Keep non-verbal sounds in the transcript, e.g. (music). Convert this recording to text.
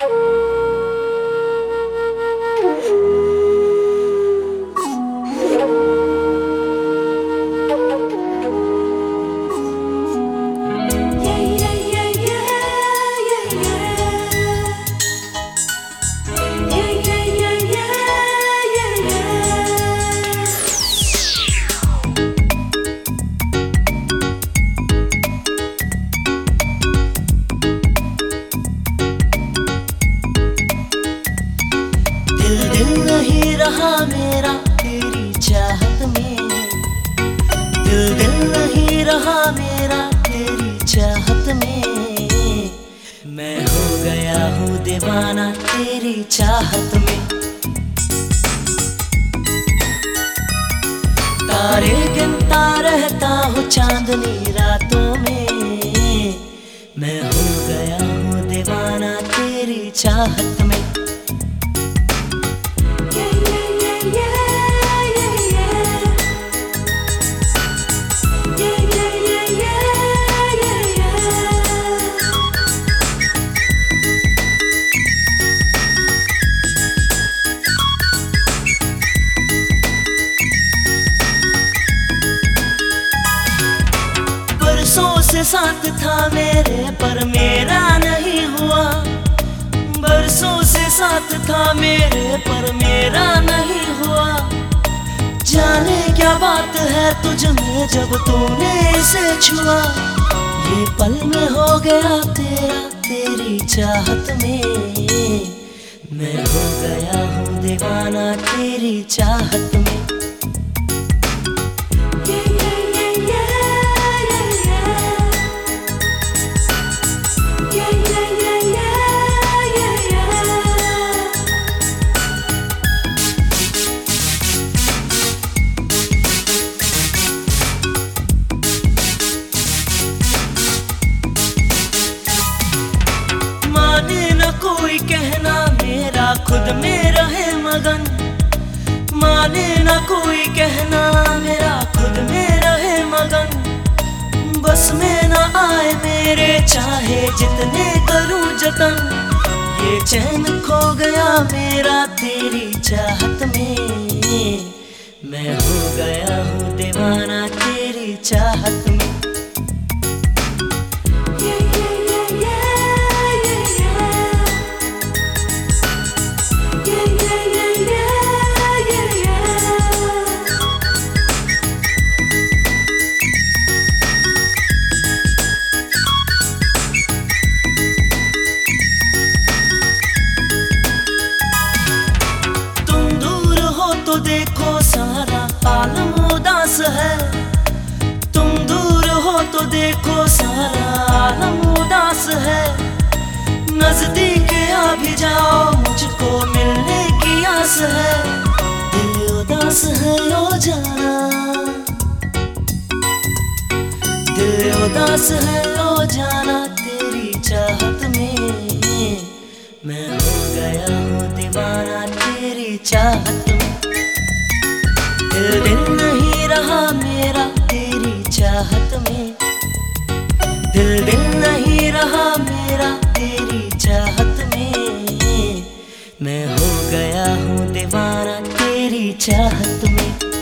you (laughs) दिल दिल नहीं रहा मेरा तेरी चाहत में। दिल दिल नहीं रहा मेरा तेरी चाहत में। मैं हो गया हूँ दीवाना तेरी चाहत में। तारे गिनता रहता हूँ चांदनी रातों में। मैं हो गया हूँ दीवाना तेरी चाहत साथ था मेरे, पर मेरा नहीं हुआ। बरसों से साथ था मेरे, पर मेरा नहीं हुआ। जाने क्या बात है तुझ में जब तूने इसे छुआ। ये पल में हो गया तेरा, तेरी चाहत में। मैं हो गया हूँ दीवाना तेरी चाहत में। कोई कहना मेरा, खुद में रहे मगन। माने न कोई कहना मेरा, खुद में रहे मगन। बस में न आए मेरे, चाहे जितने करूँ जतन। ये चैन खो गया मेरा तेरी चाहत में। मैं हो गया हूँ दीवाना तेरी चाहत है। नज़दीक आ भी जाओ, मुझको मिलने की आस है। दिल उदास है, ओ जाना। दिल उदास है, ओ जाना, तेरी चाहत में। मैं हो गया हूँ दीवाना, तेरी चाहत में। दिल दिल नहीं रहा मेरा, तेरी चाहत में। हो गया हूँ दीवाना तेरी चाहत में।